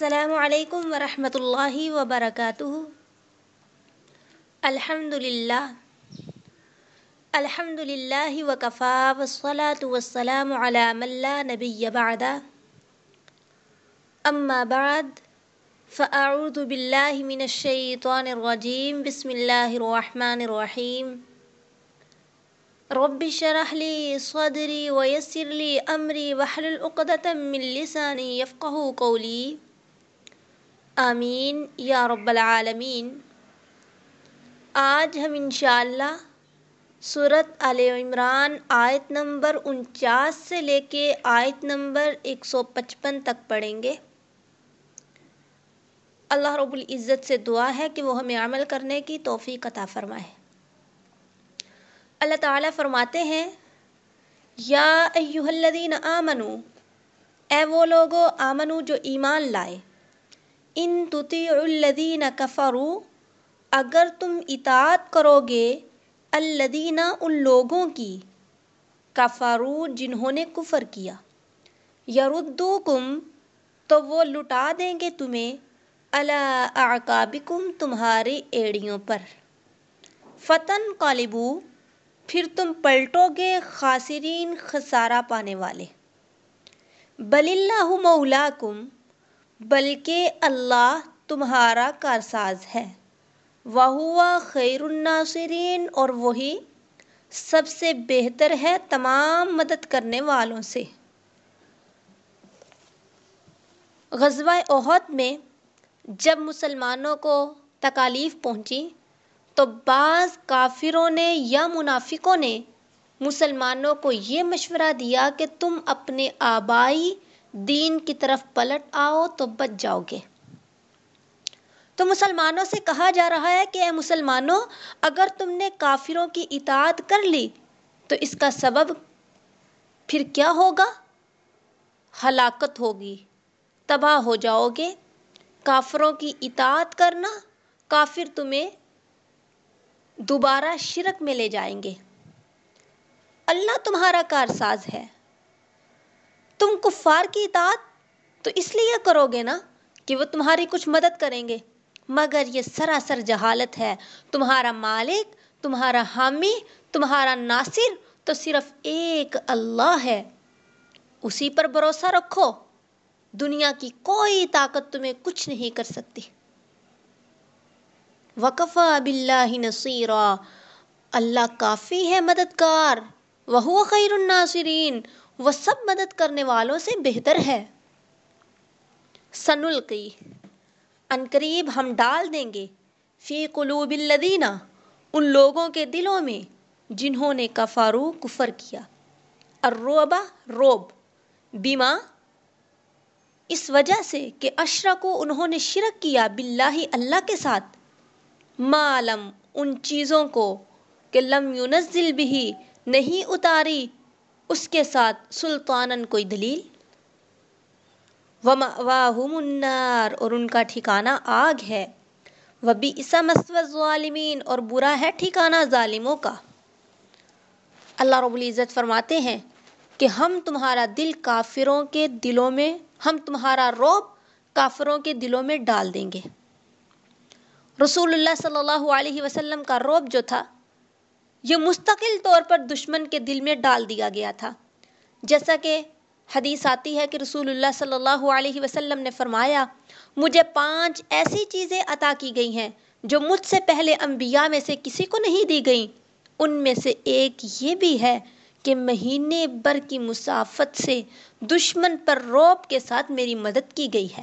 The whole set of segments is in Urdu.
السلام عليكم ورحمة الله وبركاته. الحمد لله. الحمد لله وكفى والصلاة والسلام على من لا نبي بعد. أما بعد فأعوذ بالله من الشيطان الرجيم. بسم الله الرحمن الرحيم. رب اشرح لي صدري ويسر لي أمري واحلل عقدة من لساني يفقه قولي. آمین. یا رب العالمین. آج ہم انشاءاللہ صورت آل عمران آیت نمبر انچاس سے لے کے آیت نمبر ایک سو پچپن تک پڑھیں گے. اللہ رب العزت سے دعا ہے کہ وہ ہمیں عمل کرنے کی توفیق عطا فرمائے. اللہ تعالیٰ فرماتے ہیں، یا ایوہ الذین آمنو اے وہ لوگو آمنو جو ایمان لائے. ان الذین کفروا، اگر تم اطاعت کرو گے الذین، ان لوگوں کی، کفروا جنہوں نے کفر کیا۔ یردوکم، تو وہ لٹا دیں گے تمہیں۔ علی اعقابکم تمہاری ایڑیوں پر۔ فتن قالبو، پھر تم پلٹو گے خاسرین خسارہ پانے والے۔ بل اللہ مولاکم بلکہ اللہ تمہارا کارساز ہے۔ وہ خیر الناصرین اور وہی سب سے بہتر ہے تمام مدد کرنے والوں سے۔ غزوہ احد میں جب مسلمانوں کو تکالیف پہنچی تو بعض کافروں نے یا منافقوں نے مسلمانوں کو یہ مشورہ دیا کہ تم اپنے آبائی دین کی طرف پلٹ آؤ تو بچ جاؤ گے۔ تو مسلمانوں سے کہا جا رہا ہے کہ اے مسلمانوں، اگر تم نے کافروں کی اطاعت کر لی تو اس کا سبب پھر کیا ہوگا؟ ہلاکت ہوگی، تباہ ہو جاؤ گے۔ کافروں کی اطاعت کرنا، کافر تمہیں دوبارہ شرک میں لے جائیں گے۔ اللہ تمہارا کارساز ہے۔ تم کفار کی اطاعت تو اس لیے کرو گے نا کہ وہ تمہاری کچھ مدد کریں گے۔ مگر یہ سراسر جہالت ہے۔ تمہارا مالک، تمہارا حامی، تمہارا ناصر تو صرف ایک اللہ ہے۔ اسی پر بھروسہ رکھو۔ دنیا کی کوئی طاقت تمہیں کچھ نہیں کر سکتی۔ وقفا باللہ نصیرا اللہ کافی ہے، مددگار۔ وہ خیر الناصرین وہ سب مدد کرنے والوں سے بہتر ہے۔ سنلقی قریب ہم ڈال دیں گے۔ فی قلوب الذین، ان لوگوں کے دلوں میں جنہوں نے کفارو کفر کیا۔ الروبا روب بیما اس وجہ سے کہ اشرکو، انہوں نے شرک کیا باللہ اللہ کے ساتھ۔ معلم ان چیزوں کو کہ لم ينزل بھی نہیں اتاری۔ اس کے ساتھ سلطانن کوئی دلیل؟ وَمَأْوَاهُمُ النَّارِ اور ان کا ٹھکانہ آگ ہے۔ وَبِئْسَ مَثْوَى الظَّالِمِينَ اور برا ہے ٹھکانہ ظالموں کا۔ اللہ رب العزت فرماتے ہیں کہ ہم تمہارا دل کافروں کے دلوں میں، ہم تمہارا روب کافروں کے دلوں میں ڈال دیں گے۔ رسول اللہ صلی اللہ علیہ وسلم کا روب جو تھا یہ مستقل طور پر دشمن کے دل میں ڈال دیا گیا تھا۔ جیسا کہ حدیث آتی ہے کہ رسول اللہ صلی اللہ علیہ وسلم نے فرمایا، مجھے پانچ ایسی چیزیں عطا کی گئی ہیں جو مجھ سے پہلے انبیاء میں سے کسی کو نہیں دی گئیں۔ ان میں سے ایک یہ بھی ہے کہ مہینے بھر کی مسافت سے دشمن پر روب کے ساتھ میری مدد کی گئی ہے۔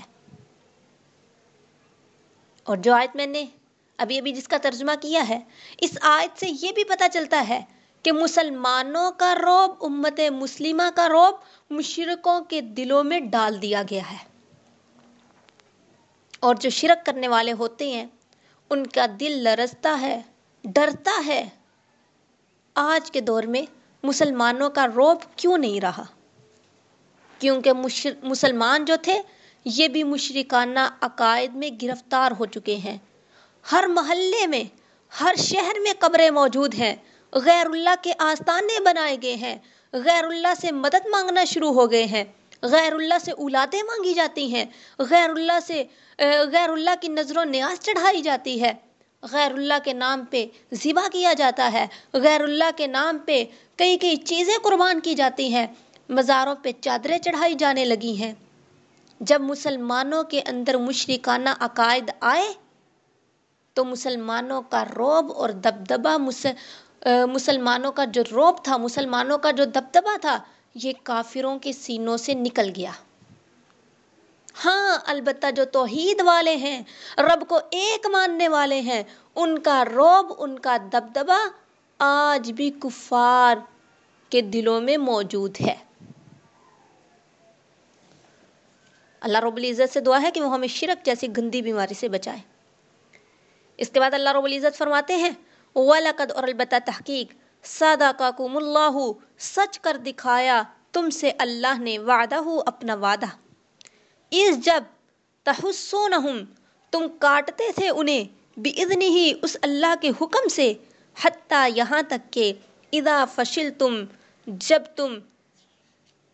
اور جو آیت میں نے ابھی ابھی جس کا ترجمہ کیا ہے، اس آیت سے یہ بھی پتہ چلتا ہے کہ مسلمانوں کا روب امت مسلمہ کا روب مشرقوں کے دلوں میں ڈال دیا گیا ہے۔ اور جو شرک کرنے والے ہوتے ہیں، ان کا دل لرزتا ہے، ڈرتا ہے۔ آج کے دور میں مسلمانوں کا روب کیوں نہیں رہا؟ کیونکہ مسلمان جو تھے، یہ بھی مشرکانہ عقائد میں گرفتار ہو چکے ہیں۔ ہر محلے میں، ہر شہر میں قبریں موجود ہیں۔ غیر اللہ کے آستانے بنائے گئے ہیں۔ غیر اللہ سے مدد مانگنا شروع ہو گئے ہیں۔ غیر اللہ سے اولادیں مانگی جاتی ہیں۔ غیر اللہ سے، غیر اللہ کی نظر و نیاز چڑھائی جاتی ہے۔ غیر اللہ کے نام پہ ذبح کیا جاتا ہے۔ غیر اللہ کے نام پہ کئی کئی چیزیں قربان کی جاتی ہیں۔ مزاروں پہ چادریں چڑھائی جانے لگی ہیں۔ جب مسلمانوں کے اندر مشرکانہ عقائد آئے تو مسلمانوں کا روب اور دبدبہ مسلمانوں کا جو روب تھا، مسلمانوں کا جو دبدبہ تھا، یہ کافروں کے سینوں سے نکل گیا۔ ہاں البتہ جو توحید والے ہیں، رب کو ایک ماننے والے ہیں، ان کا روب، ان کا دبدبا آج بھی کفار کے دلوں میں موجود ہے۔ اللہ رب العزت سے دعا ہے کہ وہ ہمیں شرک جیسی گندی بیماری سے بچائے۔ اس کے بعد اللہ رب العزت فرماتے ہیں، وَلَقَدْ اور البتہ تحقیق صَدَقَكُمُ اللَّهُ، سچ کر دکھایا تم سے اللہ نے وعدہ ہو اپنا وعدہ۔ اس جب تحسونہم، تم کاٹتے تھے انہیں بِإِذْنِ ہی اس اللہ کے حکم سے، حتیٰ یہاں تک کہ اذا فشل تم جب تم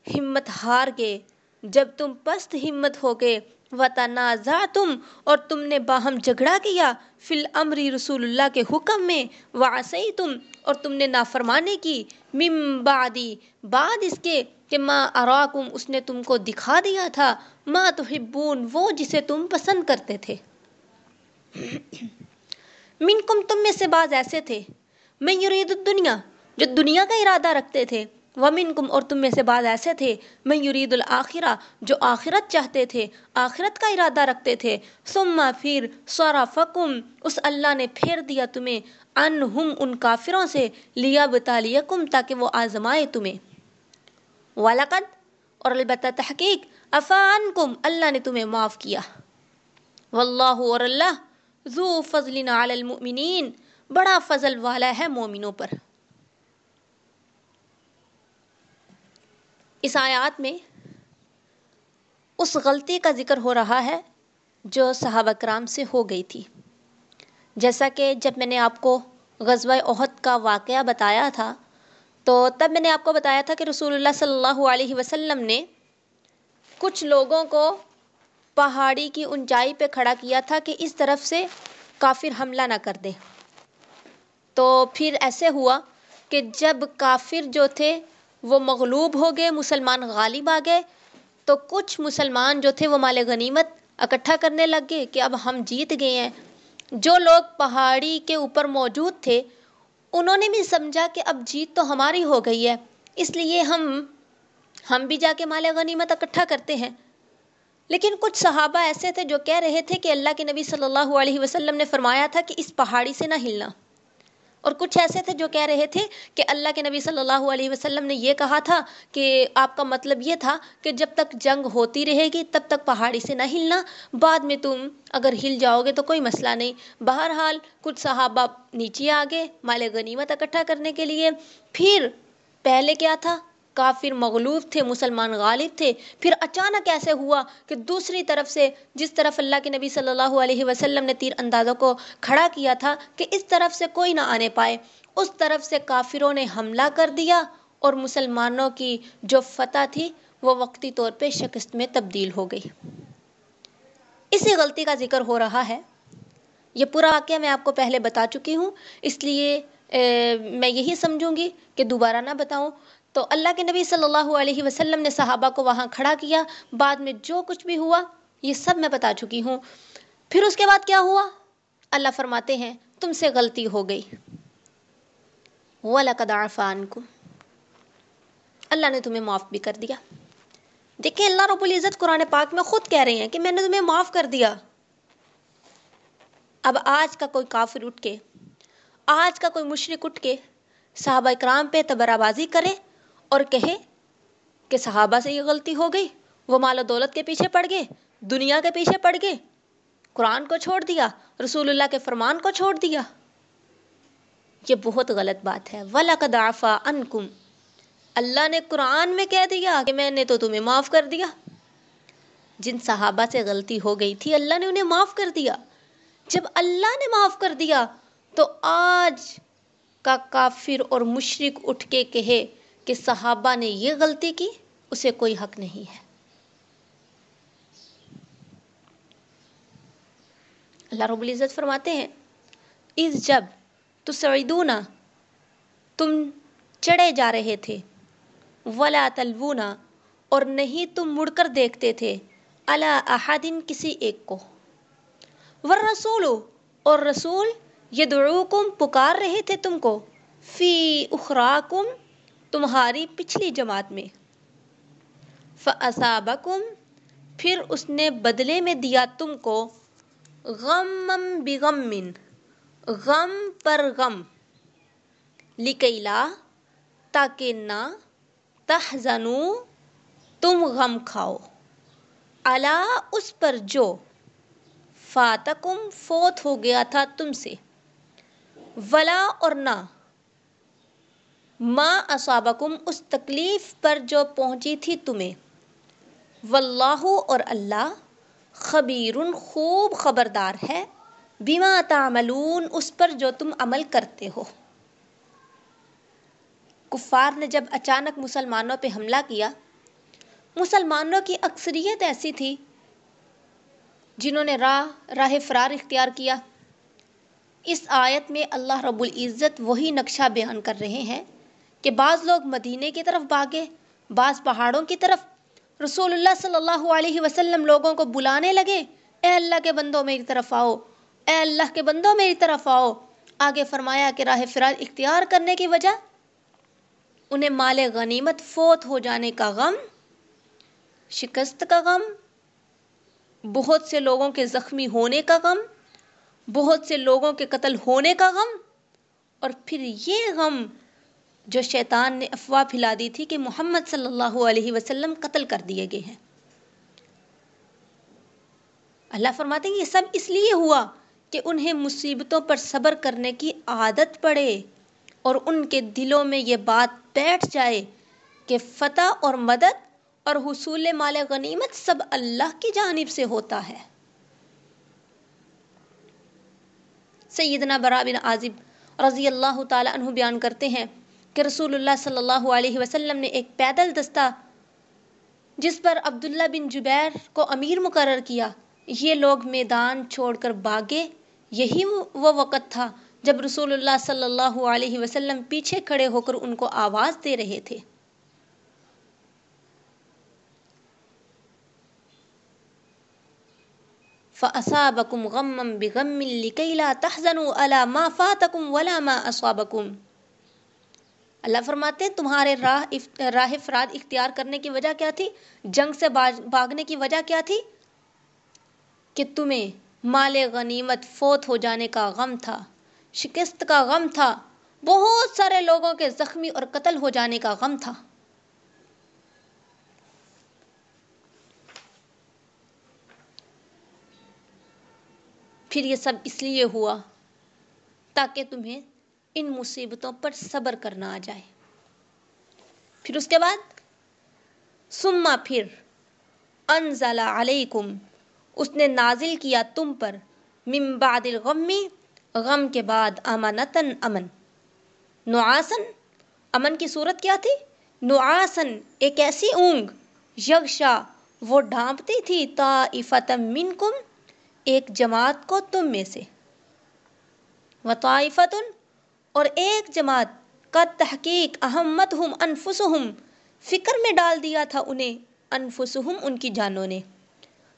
ہمت ہار گئے، جب تم پست ہمت ہو گئے و تنازعتم اور تم نے باہم جھگڑا کیا فی الامر رسول اللہ کے حکم میں وعصیتم اور تم نے نافرمانی کی من بعدی بعد اس کے کہ ما اراکم اس نے تم کو دکھا دیا تھا، ما تحبون، وہ جسے تم پسند کرتے تھے۔ منکم تم میں سے بعض ایسے تھے۔ میں یرید الدنیا، جو دنیا کا ارادہ رکھتے تھے۔ ومنکم اور تم میں سے بعض ایسے تھے میں یرید الاخرہ جو آخرت چاہتے تھے، آخرت کا ارادہ رکھتے تھے۔ ثم پھر صرفکم اس اللہ نے پھیر دیا تمہیں انہم ان کافروں سے لیا بتالیکم تاکہ وہ آزمائے تمہیں۔ ولقد، اور البتہ تحقیق افا عنکم اللہ نے تمہیں معاف کیا۔ واللہ اور اللہ ذو فضل علی المؤمنین، بڑا فضل والا ہے مومنوں پر۔ اس آیات میں اس غلطی کا ذکر ہو رہا ہے جو صحابہ کرام سے ہو گئی تھی۔ جیسا کہ جب میں نے آپ کو غزوہ عہد کا واقعہ بتایا تھا، تو تب میں نے آپ کو بتایا تھا کہ رسول اللہ صلی اللہ علیہ وسلم نے کچھ لوگوں کو پہاڑی کی اونچائی پہ کھڑا کیا تھا کہ اس طرف سے کافر حملہ نہ کر دے۔ تو پھر ایسے ہوا کہ جب کافر جو تھے وہ مغلوب ہو گئے، مسلمان غالب آ گئے۔ تو کچھ مسلمان جو تھے وہ مال غنیمت اکٹھا کرنے لگ گئے کہ اب ہم جیت گئے ہیں۔ جو لوگ پہاڑی کے اوپر موجود تھے، انہوں نے بھی سمجھا کہ اب جیت تو ہماری ہو گئی ہے۔ اس لیے ہم ہم بھی جا کے مال غنیمت اکٹھا کرتے ہیں۔ لیکن کچھ صحابہ ایسے تھے جو کہہ رہے تھے کہ اللہ کے نبی صلی اللہ علیہ وسلم نے فرمایا تھا کہ اس پہاڑی سے نہ ہلنا۔ اور کچھ ایسے تھے جو کہہ رہے تھے کہ اللہ کے نبی صلی اللہ علیہ وسلم نے یہ کہا تھا کہ آپ کا مطلب یہ تھا کہ جب تک جنگ ہوتی رہے گی تب تک پہاڑی سے نہ ہلنا، بعد میں تم اگر ہل جاؤ گے تو کوئی مسئلہ نہیں۔ بہرحال کچھ صحابہ نیچے آ گئے مال غنیمت اکٹھا کرنے کے لیے۔ پھر پہلے کیا تھا؟ کافر مغلوب تھے، مسلمان غالب تھے۔ پھر اچانک ایسے ہوا کہ دوسری طرف سے جس طرف اللہ کے نبی صلی اللہ علیہ وسلم نے تیر اندازوں کو کھڑا کیا تھا کہ اس طرف سے کوئی نہ آنے پائے۔ اس طرف سے کافروں نے حملہ کر دیا اور مسلمانوں کی جو فتح تھی وہ وقتی طور پہ شکست میں تبدیل ہو گئی۔ اسی غلطی کا ذکر ہو رہا ہے۔ یہ پورا واقعہ میں آپ کو پہلے بتا چکی ہوں۔ اس لیے میں یہی سمجھوں گی کہ دوبارہ نہ بتاؤں۔ تو اللہ کے نبی صلی اللہ علیہ وسلم نے صحابہ کو وہاں کھڑا کیا۔ بعد میں جو کچھ بھی ہوا، یہ سب میں بتا چکی ہوں۔ پھر اس کے بعد کیا ہوا؟ اللہ فرماتے ہیں، تم سے غلطی ہو گئی۔ وَلَقَدْ عَفَانْكُمْ اللہ نے تمہیں معاف بھی کر دیا۔ دیکھیں، اللہ رب العزت قرآن پاک میں خود کہہ رہے ہیں کہ میں نے تمہیں معاف کر دیا۔ اب آج کا کوئی کافر اٹھ کے، آج کا کوئی مشرق اٹھ کے صحابہ اکرام پہ تبرہ بازی کرے اور کہے کہ صحابہ سے یہ غلطی ہو گئی، وہ مال و دولت کے پیچھے پڑ گئے، دنیا کے پیچھے پڑ گئے، قرآن کو چھوڑ دیا، رسول اللہ کے فرمان کو چھوڑ دیا۔ یہ بہت غلط بات ہے۔ وَلَقَدْ عَفَا عَنْكُمْ۔ اللہ نے قرآن میں کہہ دیا کہ میں نے تو تمہیں معاف کر دیا۔ جن صحابہ سے غلطی ہو گئی تھی، اللہ نے انہیں معاف کر دیا۔ جب اللہ نے معاف کر دیا، تو آج کا کافر اور مشرق اٹھ کے کہے کہ صحابہ نے یہ غلطی کی، اسے کوئی حق نہیں ہے۔ اللہ رب العزت فرماتے ہیں اس جب تو سعیدونا تم چڑے جا رہے تھے، ولا تلونا اور نہیں تم مڑ کر دیکھتے تھے اللہ احادن کسی ایک کو۔ ورسول اور رسول یہ پکار رہے تھے تم کو، فی اخراکم تمہاری پچھلی جماعت میں۔ فَأَصَابَكُمْ، پھر اس نے بدلے میں دیا تم کو۔ غم بغم، غم پر غم۔ لکیلا تاکہ نہ تحزنو تم غم کھاؤ۔ اللہ اس پر جو۔ فاتکم، فوت ہو گیا تھا تم سے۔ ولا اور نہ۔ ما اصابکم اس تکلیف پر جو پہنچی تھی تمہیں۔ واللہ اور اللہ خبیر خوب خبردار ہے بما تعملون اس پر جو تم عمل کرتے ہو۔ کفار نے جب اچانک مسلمانوں پہ حملہ کیا، مسلمانوں کی اکثریت ایسی تھی جنہوں نے راہ راہ فرار اختیار کیا۔ اس آیت میں اللہ رب العزت وہی نقشہ بیان کر رہے ہیں کہ بعض لوگ مدینے کی طرف بھاگے، بعض پہاڑوں کی طرف۔ رسول اللہ صلی اللہ علیہ وسلم لوگوں کو بلانے لگے، اے اللہ کے بندوں میری طرف آؤ، اے اللہ کے بندوں میری طرف آؤ۔ آگے فرمایا کہ راہ فرار اختیار کرنے کی وجہ؟ انہیں مال غنیمت فوت ہو جانے کا غم، شکست کا غم، بہت سے لوگوں کے زخمی ہونے کا غم، بہت سے لوگوں کے قتل ہونے کا غم، اور پھر یہ غم جو شیطان نے افواہ پھیلا دی تھی کہ محمد صلی اللہ علیہ وسلم قتل کر دیے گئے ہیں۔ اللہ فرماتے ہیں، یہ سب اس لیے ہوا کہ انہیں مصیبتوں پر صبر کرنے کی عادت پڑے اور ان کے دلوں میں یہ بات بیٹھ جائے کہ فتح اور مدد اور حصول مال غنیمت سب اللہ کی جانب سے ہوتا ہے۔ سیدنا برا بن عازب رضی اللہ تعالی عنہ بیان کرتے ہیں کہ رسول اللہ صلی اللہ علیہ وسلم نے ایک پیدل دستہ جس پر عبداللہ بن جبیر کو امیر مقرر کیا، یہ لوگ میدان چھوڑ کر باغے یہی وہ وقت تھا جب رسول اللہ صلی اللہ علیہ وسلم پیچھے کھڑے ہو کر ان کو آواز دے رہے تھے۔ فَأَصَابَكُمْ غَمًّا بِغَمٍّ لِكَيْ لَا تَحْزَنُوا عَلَى مَا فَاتَكُمْ وَلَا مَا أَصَابَكُمْ اللہ فرماتے ہیں، تمہارے راہ راہ فراد اختیار کرنے کی وجہ کیا تھی؟ جنگ سے بھاگنے کی وجہ کیا تھی؟ کہ تمہیں مال غنیمت فوت ہو جانے کا غم تھا، شکست کا غم تھا، بہت سارے لوگوں کے زخمی اور قتل ہو جانے کا غم تھا۔ پھر یہ سب اس لیے ہوا تاکہ تمہیں ان مصیبتوں پر صبر کرنا آ جائے۔ پھر اس کے بعد سما پھر، انزل علیکم، اس نے نازل کیا تم پر، من بعد الغمی غم کے بعد امانتن امن۔ نعاسن امن کی صورت کیا تھی؟ نعاسن ایک ایسی اونگ، یغشا، وہ ڈھانپتی تھی طائفتم منکم، ایک جماعت کو تم میں سے۔ وطائفتن اور ایک جماعت کا تحقیق احمدہم انفسہم فکر میں ڈال دیا تھا انہیں، انفسہم ان کی جانوں نے۔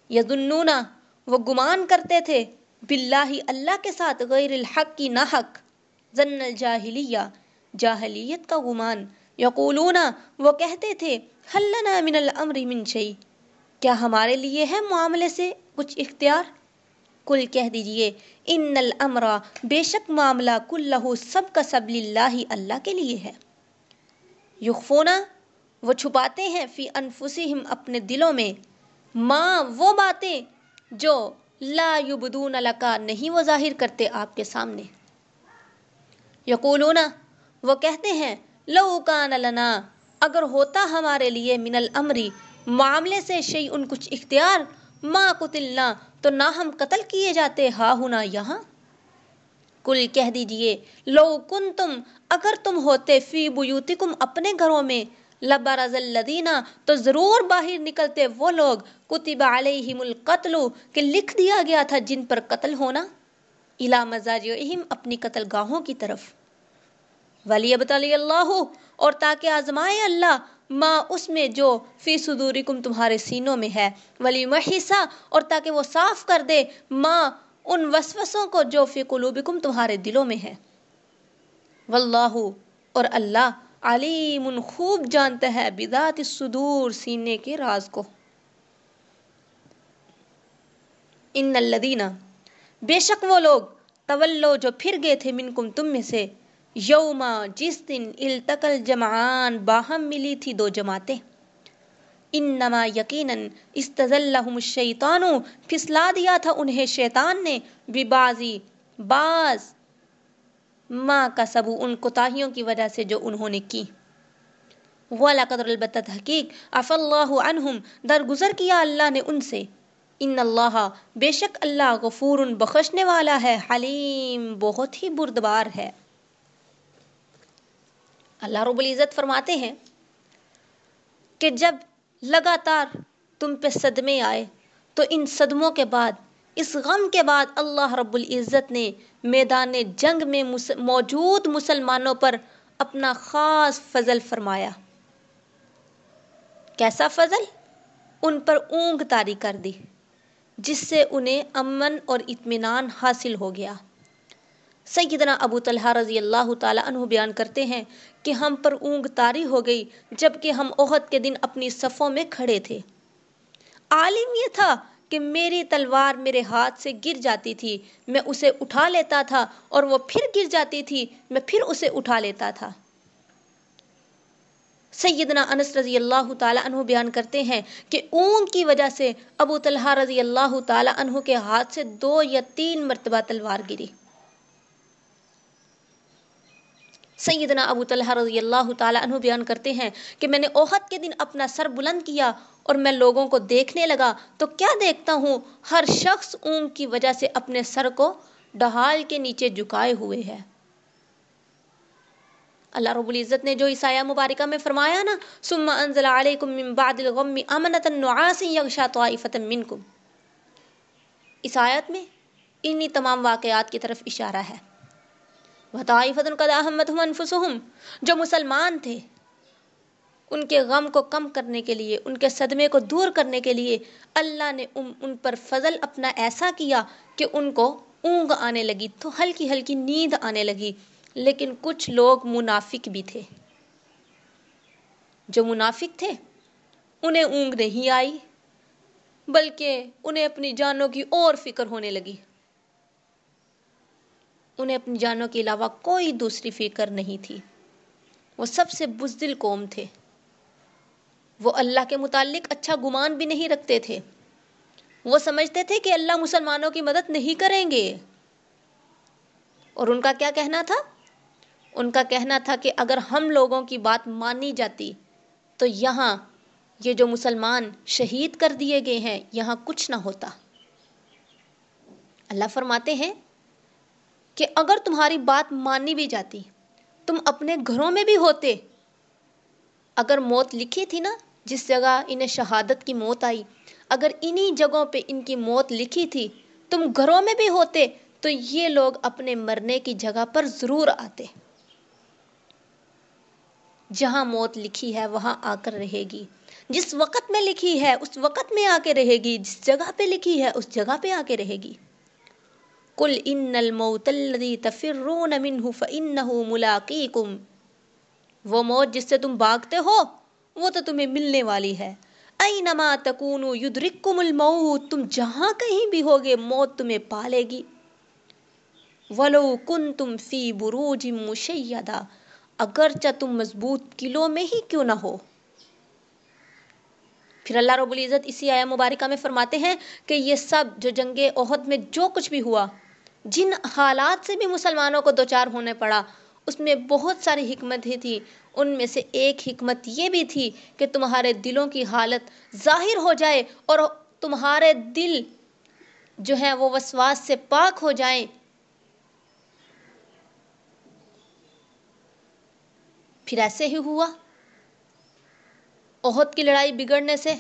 یظنون، وہ گمان کرتے تھے، باللہ اللہ کے ساتھ غیر الحق کی ناحق ظن الجاہلیہ، جاہلیت کا گمان۔ یقولون، وہ کہتے تھے حل من الامر من شیء۔ کیا ہمارے لیے ہے معاملے سے کچھ اختیار؟ کل کہہ دیجیے، ان الامر بے شک معاملہ کلہ سب کا سب للہ اللہ کے لیے ہے۔ یخفونا، وہ چھپاتے ہیں فی انفسہم اپنے دلوں میں۔ ماں، وہ باتیں جو لا یبدون لکا نہیں، وہ ظاہر کرتے آپ کے سامنے۔ یقولون، وہ کہتے ہیں، لو کان لنا، اگر ہوتا ہمارے لیے من الامری معاملے سے شیء ان کچھ اختیار ما قتلنا، تو نہ ہم قتل کیے جاتے، ہا ہونا یہاں؟ کل کہہ دیجیے، لو کن تم اگر تم ہوتے فی بیوتکم اپنے گھروں میں، لبرز الذین، تو ضرور باہر نکلتے وہ لوگ، کتب علیہم القتل، کہ لکھ دیا گیا تھا جن پر قتل ہونا۔ الا مزاجہم اپنی قتل گاہوں کی طرف۔ ولی ابتلی اللہ، اور تاکہ آزمائے اللہ ما اس میں جو فی صدورکم تمہارے سینوں میں ہے، ولی محیسا اور تاکہ وہ صاف کر دے ما ان وسوسوں کو جو فی قلوبکم تمہارے دلوں میں ہے۔ واللہ، اور اللہ علیم خوب جانتا ہے بذات الصدور، سینے کے راز کو۔ ان الذین، بے شک وہ لوگ تولو جو پھر گئے تھے منکم تم میں سے یوما، جس دن التقل جمعان باہم ملی تھی دو جماعتیں۔ انما یقیناً استزلہم الشیطان، پھسلا دیا تھا انہیں شیطان نے۔ ببازی باز ماں کا سبو ان کوتاہیوں کی وجہ سے جو انہوں نے کی۔ ولا قدر البتہ تحقیق اف اللہ عنہم درگزر کیا اللہ نے ان سے۔ ان اللہ، بے شک اللہ غفور بخشنے والا ہے، حلیم، بہت ہی بردبار ہے۔ اللہ رب العزت فرماتے ہیں کہ جب لگاتار تم پہ صدمے آئے، تو ان صدموں کے بعد، اس غم کے بعد اللہ رب العزت نے میدان جنگ میں موجود مسلمانوں پر اپنا خاص فضل فرمایا۔ کیسا فضل؟ ان پر اونگ تاری کر دی، جس سے انہیں امن اور اطمینان حاصل ہو گیا۔ سیدنا ابو طلحہ رضی اللہ تعالیٰ عنہ بیان کرتے ہیں کہ ہم پر اونگ تاری ہو گئی جبکہ ہم عہد کے دن اپنی صفوں میں کھڑے تھے۔ عالم یہ تھا کہ میری تلوار میرے ہاتھ سے گر جاتی تھی، میں اسے اٹھا لیتا تھا اور وہ پھر گر جاتی تھی، میں پھر اسے اٹھا لیتا تھا۔ سیدنا انس رضی اللہ تعالیٰ عنہ بیان کرتے ہیں کہ اونگ کی وجہ سے ابو طلحہ رضی اللہ تعالیٰ عنہ کے ہاتھ سے دو یا تین مرتبہ تلوار گری۔ سیدنا ابو طلحہ رضی اللہ تعالیٰ عنہ بیان کرتے ہیں کہ میں نے اوہد کے دن اپنا سر بلند کیا اور میں لوگوں کو دیکھنے لگا تو کیا دیکھتا ہوں؟ ہر شخص اونگ کی وجہ سے اپنے سر کو ڈہال کے نیچے جھکائے ہوئے ہے۔ اللہ رب العزت نے جو عیسایہ مبارکہ میں فرمایا نا، ثم انزل علیکم من بعد الغم امنتا نعاسا یغشا طائفتا منکم۔ اس آیت میں انہی تمام واقعات کی طرف اشارہ ہے۔ وطائفت قد جو مسلمان تھے، ان کے غم کو کم کرنے کے لیے، ان کے صدمے کو دور کرنے کے لیے اللہ نے ان پر فضل اپنا ایسا کیا کہ ان کو اونگ آنے لگی، تو ہلکی ہلکی نیند آنے لگی۔ لیکن کچھ لوگ منافق بھی تھے۔ جو منافق تھے، انہیں اونگ نہیں آئی، بلکہ انہیں اپنی جانوں کی اور فکر ہونے لگی۔ انہیں اپنی جانوں کے علاوہ کوئی دوسری فکر نہیں تھی۔ وہ سب سے بزدل قوم تھے۔ وہ اللہ کے متعلق اچھا گمان بھی نہیں رکھتے تھے۔ وہ سمجھتے تھے کہ اللہ مسلمانوں کی مدد نہیں کریں گے۔ اور ان کا کیا کہنا تھا؟ ان کا کہنا تھا کہ اگر ہم لوگوں کی بات مانی جاتی تو یہاں یہ جو مسلمان شہید کر دیے گئے ہیں، یہاں کچھ نہ ہوتا۔ اللہ فرماتے ہیں کہ اگر تمہاری بات مانی بھی جاتی، تم اپنے گھروں میں بھی ہوتے۔ اگر موت لکھی تھی نا، جس جگہ انہیں شہادت کی موت آئی، اگر انہی جگہوں پہ ان کی موت لکھی تھی، تم گھروں میں بھی ہوتے، تو یہ لوگ اپنے مرنے کی جگہ پر ضرور آتے۔ جہاں موت لکھی ہے، وہاں آ کر رہے گی۔ جس وقت میں لکھی ہے، اس وقت میں آ کے رہے گی۔ جس جگہ پہ لکھی ہے، اس جگہ پہ آ کے رہے گی۔ کل ان الموت الذی تفرون منه فانه ملاقیکم وہ موت جس سے تم بھاگتے ہو، وہ تو تمہیں ملنے والی ہے۔ اینما تکونوا یدرککم الموت؟ تم جہاں کہیں بھی ہوگے، موت تمہیں پالے گی۔ ولو کنتم فی بروج مشیدہ اگرچہ تم مضبوط قلعوں میں ہی کیوں نہ ہو۔ پھر اللہ رب العزت اسی آیا مبارکہ میں فرماتے ہیں کہ یہ سب جو جنگ عہد میں جو کچھ بھی ہوا جن حالات سے بھی مسلمانوں کو دوچار ہونے پڑا، اس میں بہت ساری حکمتیں تھیں۔ ان میں سے ایک حکمت یہ بھی تھی کہ تمہارے دلوں کی حالت ظاہر ہو جائے اور تمہارے دل جو ہیں وہ وسواس سے پاک ہو جائیں۔ پھر ایسے ہی ہوا۔ عہد کی لڑائی بگڑنے سے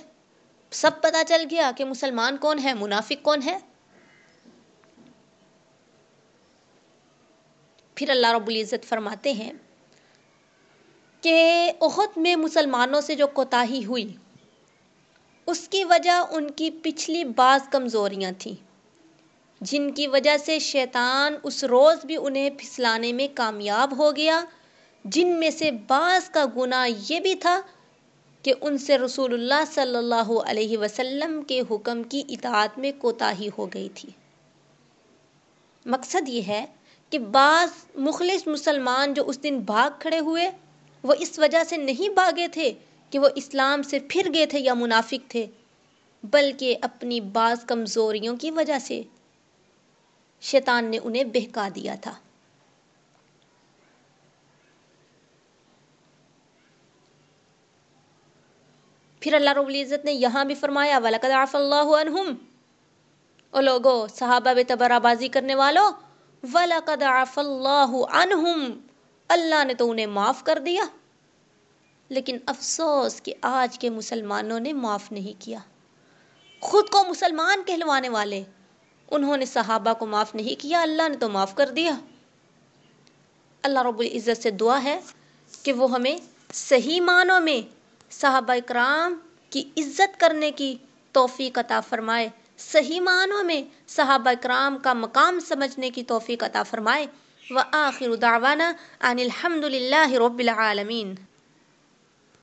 سب پتہ چل گیا کہ مسلمان کون ہے، منافق کون ہے۔ پھر اللہ رب العزت فرماتے ہیں کہ عہد میں مسلمانوں سے جو کوتاہی ہوئی، اس کی وجہ ان کی پچھلی بعض کمزوریاں تھیں، جن کی وجہ سے شیطان اس روز بھی انہیں پھسلانے میں کامیاب ہو گیا، جن میں سے بعض کا گناہ یہ بھی تھا کہ ان سے رسول اللہ صلی اللہ علیہ وسلم کے حکم کی اطاعت میں کوتاہی ہو گئی تھی۔ مقصد یہ ہے کہ بعض مخلص مسلمان جو اس دن بھاگ کھڑے ہوئے، وہ اس وجہ سے نہیں بھاگے تھے کہ وہ اسلام سے پھر گئے تھے یا منافق تھے، بلکہ اپنی بعض کمزوریوں کی وجہ سے۔ شیطان نے انہیں بہکا دیا تھا۔ پھر اللہ رب العزت نے یہاں بھی فرمایا، وَلَقَدْ عَفَ اللَّهُ عَنْهُمْ او لوگو، صحابہ بے تبرہ بازی کرنے والو وَلَقَدْ عَفَ اللَّهُ عَنْهُمْ۔ اللہ نے تو انہیں معاف کر دیا۔ لیکن افسوس کہ آج کے مسلمانوں نے معاف نہیں کیا۔ خود کو مسلمان کہلوانے والے۔ انہوں نے صحابہ کو معاف نہیں کیا، اللہ نے تو معاف کر دیا۔ اللہ رب العزت سے دعا ہے کہ وہ ہمیں صحیح معنوں میں صحابہ اکرام کی عزت کرنے کی توفیق عطا فرمائے۔ صحیح معنوں میں صحابہ اکرام کا مقام سمجھنے کی توفیق عطا فرمائے۔ وآخر دعوانا ان الحمد للہ رب العالمین۔